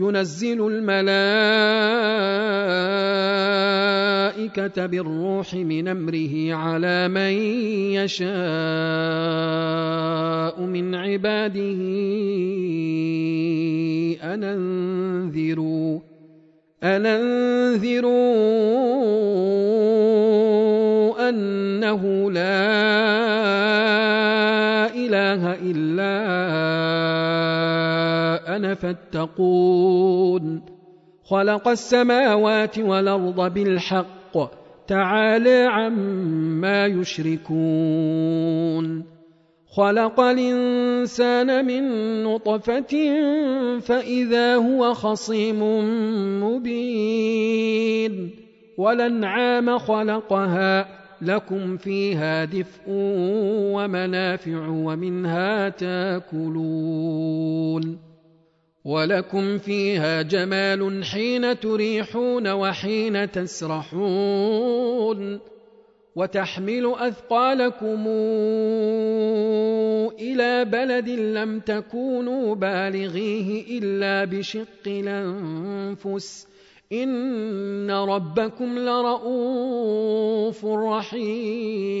ينزل الملائكة بالروح من أمره على من يشاء من عباده. أن أنذروا أن أنذروا أنه لا إلا أنا فاتقون. خلق السماوات والأرض بالحق. تعالى عما يشركون. خلق الإنسان من نطفة فإذا هو خصيم مبين. والأنعام خلقها. لكم فيها دفء ومنافع ومنها تاكلون. ولكم فيها جمال حين تريحون وحين تسرحون وتحمل اثقالكم إلى بلد لم تكونوا بالغيه الا بشق الانفس ان ربكم لرءوف رحيم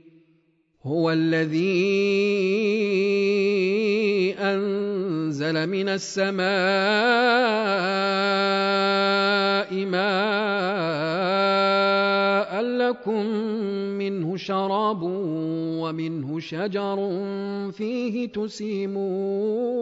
هو الذي أنزل من السماء ماء لكم منه شراب ومنه شجر فيه تسيمون.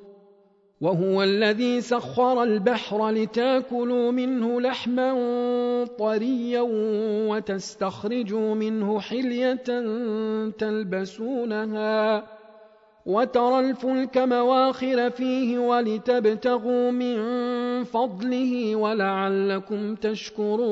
وهو الذي سخر البحر لتاكلوا منه لحما طريا وتستخرجوا منه حلية تلبسونها وترى الفلك مواخر فيه ولتبتغوا من فضله ولعلكم تشكرون.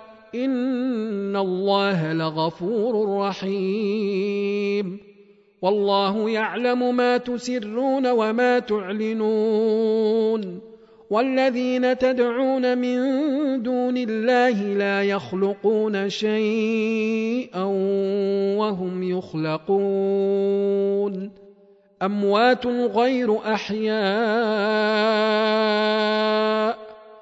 ان الله لغفور رحيم. والله يعلم ما تسرون وما تعلنون. والذين تدعون من دون الله لا يخلقون شيئا وهم يخلقون. اموات غير احياء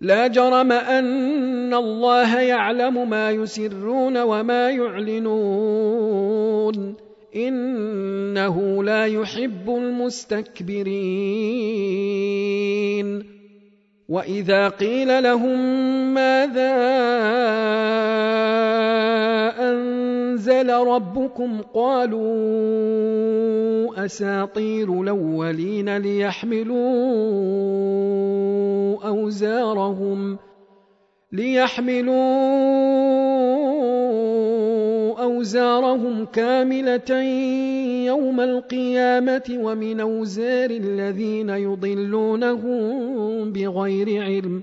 لا جرم أن الله يعلم ما يسرون وما يعلنون. إنه لا يحب المستكبرين. وإذا قيل لهم ماذا أنزل ربكم قالوا أساطير الأولين ليحملوا أوزارهم ليحملوا أوزارهم كاملة يوم القيامة ومن أوزار الذين يضلونهم بغير علم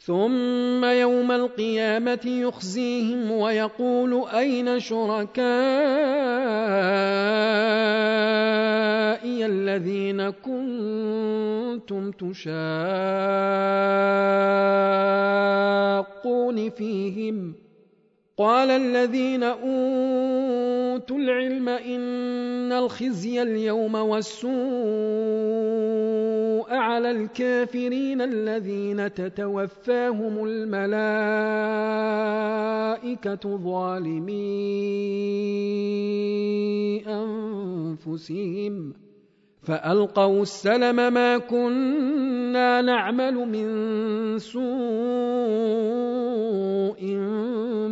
ثم يوم القيامه يخزيهم ويقول اين شركائي الذين كنتم تشاقون فيهم؟ قال الذين اوتوا العلم إن الخزي اليوم والسوء على الكافرين الذين تتوفاهم الملائكة ظالمي أنفسهم فألقوا السلم ما كنا نعمل من سوء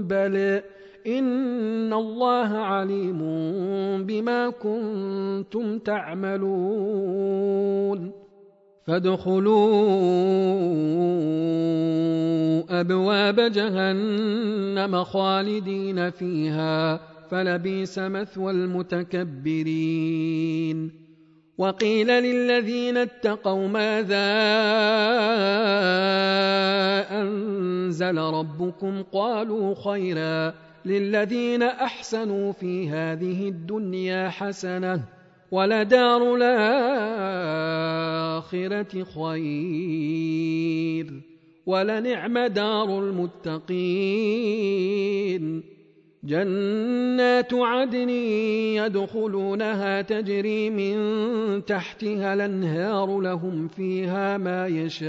بل ان الله عليم بما كنتم تعملون فادخلوا ابواب جهنم خالدين فيها فلبيس مثوى المتكبرين وقيل للذين اتقوا ماذا انزل ربكم قالوا خيرا للذين أحسنوا في هذه الدنيا حسنة ولدار الآخرة خير. ولنعم دار المتقين. جنات عدن يدخلونها تجري من تحتها الأنهار لهم فيها ما يشاءون.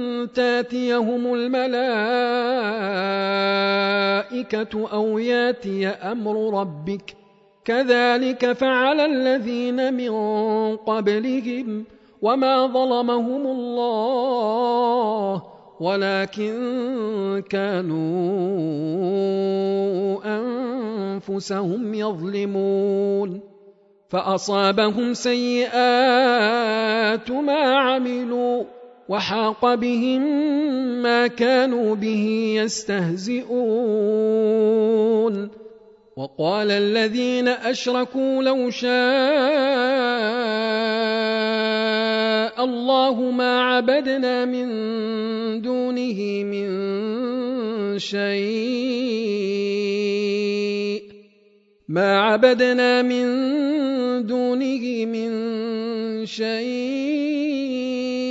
تاتيهم الملائكة أو ياتي أمر ربك. كذلك فعل الذين من قبلهم وما ظلمهم الله ولكن كانوا أنفسهم يظلمون. فأصابهم سيئات ما عملوا. وحاق بهم ما كانوا به يستهزئون. وقال الذين أشركوا لو شاء الله ما عبدنا من دونه من شيء. ما عبدنا من دونه من شيء.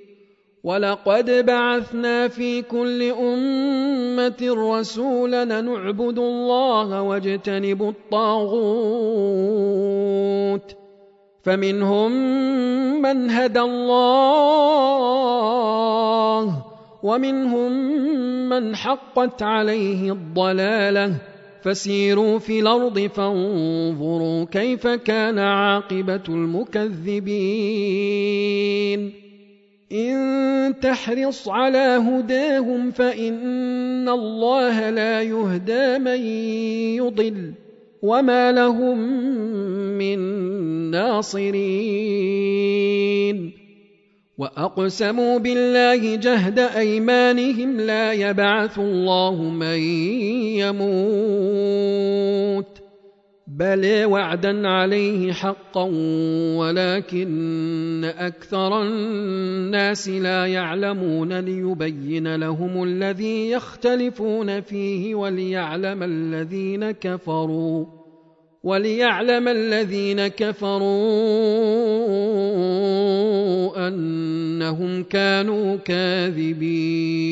ولقد بعثنا في كل امه رسولا نعبد الله واجتنب الطاغوت فمنهم من هدى الله ومنهم من حقت عليه الضلاله فسيروا في الأرض فانظروا كيف كان عاقبه المكذبين ان تحرص على هداهم فان الله لا يهدى من يضل وما لهم من ناصرين واقسموا بالله جهد ايمانهم لا يبعث الله من يموت بل وعدا عليه حقا ولكن أكثر الناس لا يعلمون ليبين لهم الذي يختلفون فيه وليعلم الذين كفروا وليعلم الذين كفروا انهم كانوا كاذبين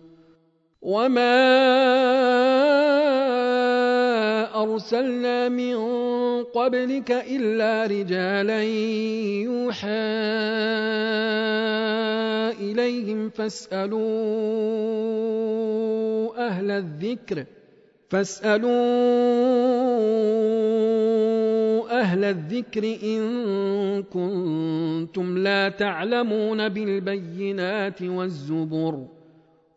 وما ارسلنا من قبلك إلا رجالا يوحى إليهم فاسألوا أهل الذكر فاسألوا أهل الذكر إن كنتم لا تعلمون بالبينات والزبر.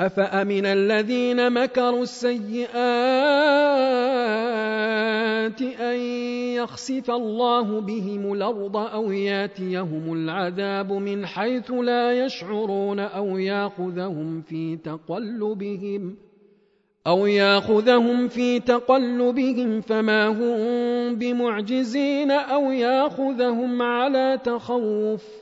أفأمن الذين مكروا السيئات أن يخسف الله بهم الأرض أو ياتيهم العذاب من حيث لا يشعرون أو يأخذهم في تقلبهم ۖ أو يأخذهم في تقلبهم فما هم بمعجزين أو يأخذهم على تخوف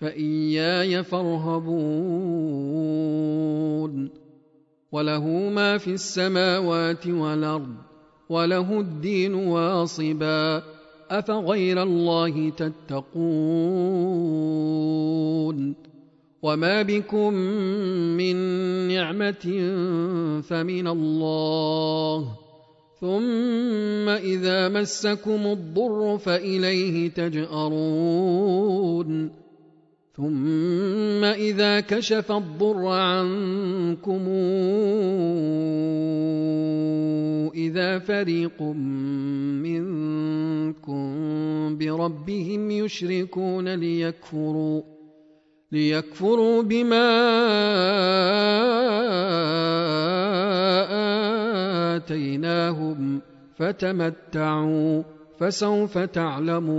فإياي فارهبون وله ما في السماوات والأرض وله الدين واصبا أفغير الله تتقون وما بكم من نعمة فمن الله ثم إذا مسكم الضر فإليه تجأرون ثم إذا كشف الضر عنكم إذا فريق منكم بربهم يشركون ليكفروا ليكفروا بما آتيناهم فتمتعوا فسوف تعلمون.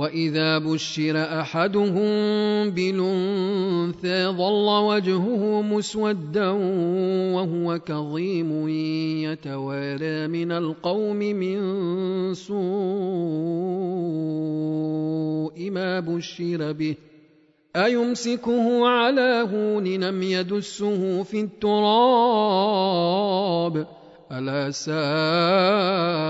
واذا بشر احدهم بالانثى ظل وجهه مسودا وهو كظيم يتوارى من القوم من سوء ما بشر به ايمسكه على هون لم يدسه في التراب الا ساء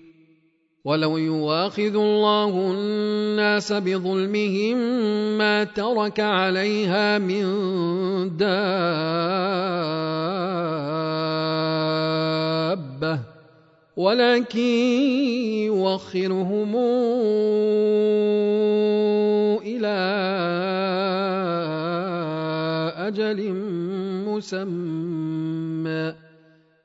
ولو يواخذ الله الناس بظلمهم ما ترك عليها من دابه ولكن يوخرهم إلى أجل مسمى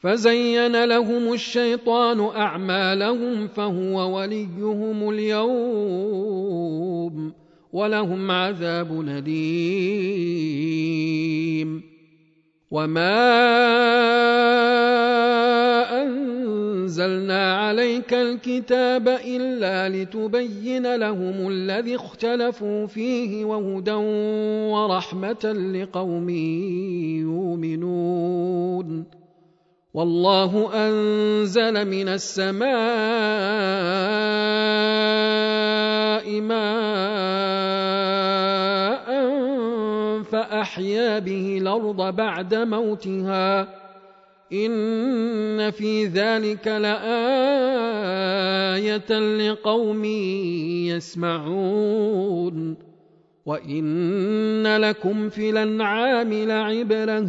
فزين لهم الشيطان أعمالهم فهو وليهم اليوم ولهم عذاب نديم وما أنزلنا عليك الكتاب إلا لتبين لهم الذي اختلفوا فيه وهدى ورحمة لقوم يؤمنون. والله أنزل من السماء ماء فأحيا به الأرض بعد موتها. إن في ذلك لآية لقوم يسمعون. وإن لكم في الأنعام لعبرة.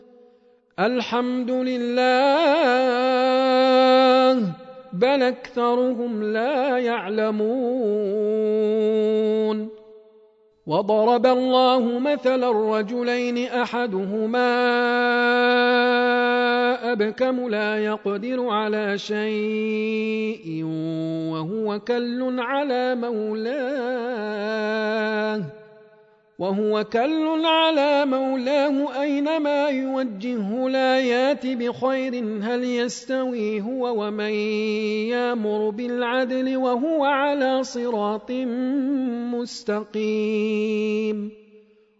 الحمد لله بل أكثرهم لا يعلمون. وضرب الله مثلا رجلين أحدهما أبكم لا يقدر على شيء وهو كل على مولاه. وهو كل على مولاه أينما يوجهه لا يات بخير هل يستوي هو ومن يامر بالعدل وهو على صراط مستقيم.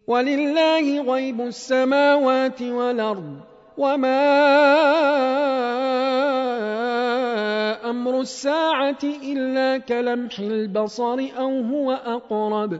ولله غيب السماوات والأرض وما أمر الساعة إلا كلمح البصر أو هو أقرب ۖ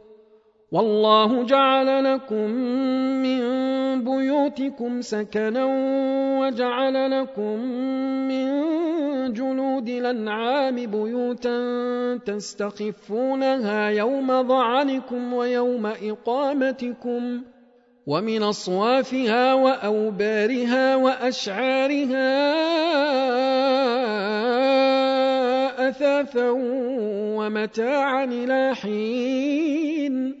والله جعل لكم من بيوتكم سكنا وجعل لكم من جلود الأنعام بيوتا تستخفونها يوم ظعنكم ويوم إقامتكم ومن أصوافها وأوبارها وأشعارها أثاثا ومتاعا إلى حين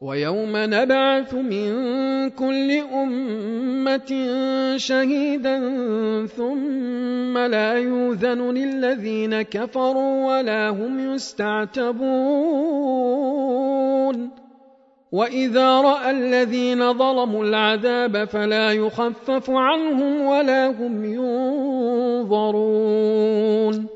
ويوم نبعث من كل أمة شهيدا ثم لا يوذن للذين كفروا ولا هم يستعتبون. وإذا رأى الذين ظلموا العذاب فلا يخفف عنهم ولا هم ينظرون.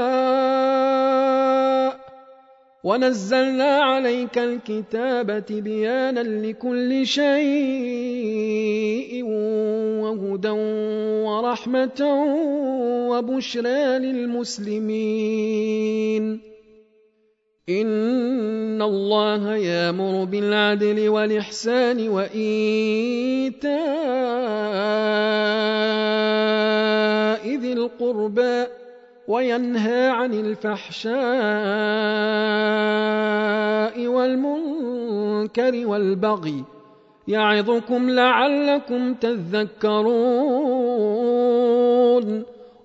ونزلنا عليك الكتاب بيانا لكل شيء وهدى ورحمة وبشرى للمسلمين إن الله يامر بالعدل والإحسان وإيتاء ذي القربى وينهى عن الفحشاء والمنكر والبغي يعظكم لعلكم تذكرون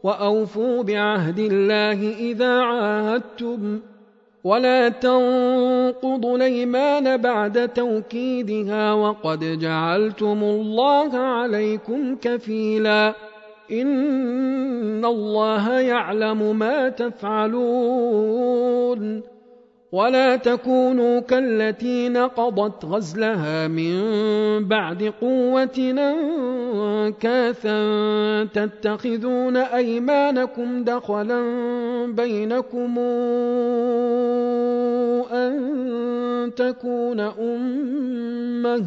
وأوفوا بعهد الله إذا عاهدتم ولا تنقضوا الأيمان بعد توكيدها وقد جعلتم الله عليكم كفيلا ان الله يعلم ما تفعلون ولا تكونوا كالتي نقضت غزلها من بعد قوة أنكاثا تتخذون أيمانكم دخلا بينكم أن تكون أمة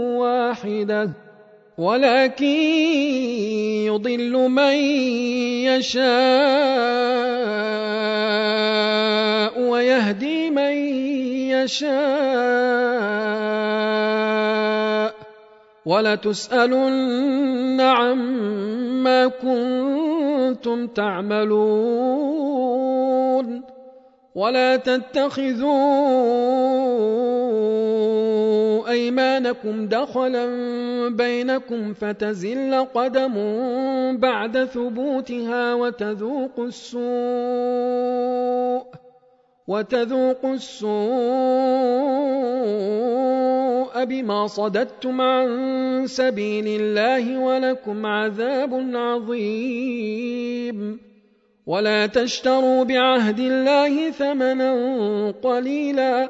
واحدة ولكن يضل من يشاء ويهدي من يشاء. ولتسألن عما كنتم تعملون ولا أيمانكم دخلا بينكم فتزل قدم بعد ثبوتها وتذوقوا السوء وتذوقوا السوء بما صددتم عن سبيل الله ولكم عذاب عظيم. ولا تشتروا بعهد الله ثمنا قليلا.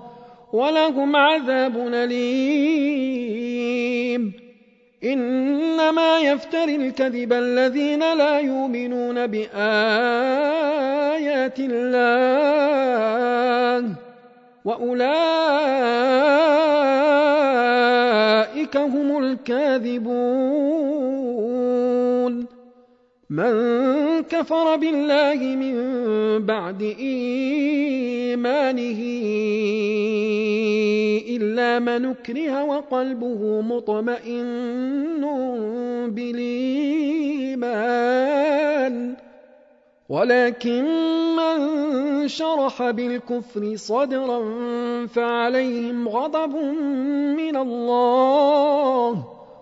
ولهم عذاب أليم. إنما يفتري الكذب الذين لا يؤمنون بآيات الله وأولئك هم الكاذبون. من كفر بالله من بعد إيمانه إلا من أكره وقلبه مطمئن بالإيمان. ولكن من شرح بالكفر صدرا فعليهم غضب من الله.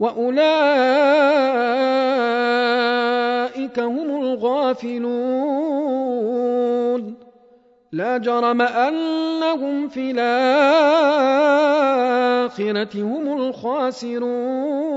واولئك هم الغافلون لا جرم انهم في الاخره هم الخاسرون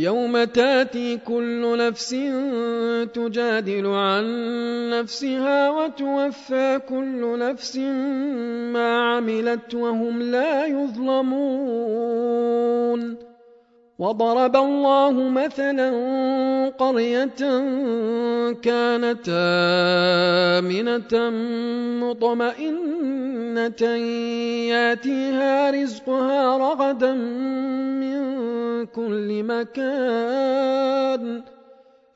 يوم تاتي كل نفس تجادل عن نفسها وتوفى كل نفس ما عملت وهم لا يظلمون. وضرب الله مثلا قرية كانت آمنة مطمئنة ياتيها رزقها رغدا من كل مكان.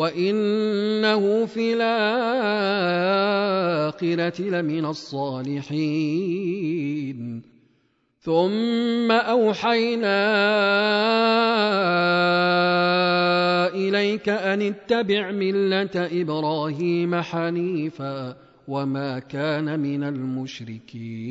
وانه في الاخره لمن الصالحين ثم اوحينا اليك ان اتبع مله إبراهيم حنيفا وما كان من المشركين